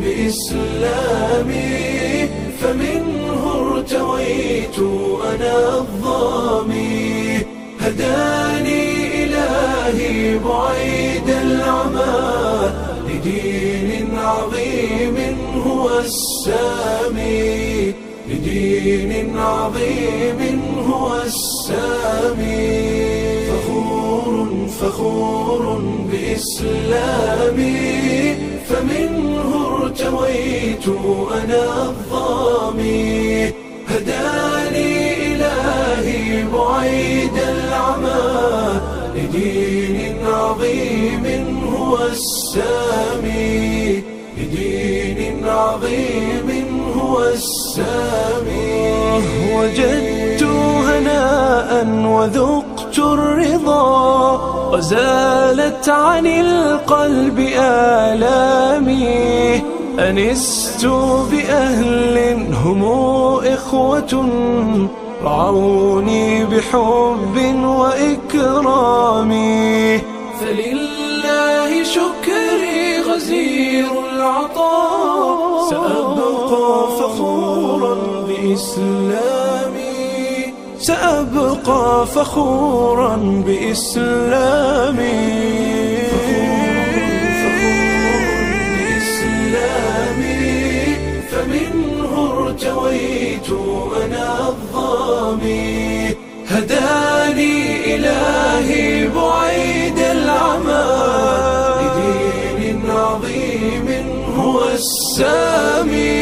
بإسلامي فمنه ارتويت أنا الظامي. هداني إلهي بعيد العمى لدين عظيم هو السامي. لدين عظيم هو السامي. فخور فخور بإسلامي. فمنه ارتويت أنا الظامي. هداني إلهي بعيد العمى. لدين عظيم هو السامي. لدين عظيم هو السامي. وجدت هناء وذقت الرضا. وزالت عن القلب آلامي أنست بأهل هم إخوة رعوني بحب وإكرام. فلله شكري غزير العطاء. سأبقى فخورا بإسلامي. سأبقى فخورا بإسلامي. ارتويت أنا الظامي. هداني إلهي بعيد العمى. لدين عظيم هو السامي.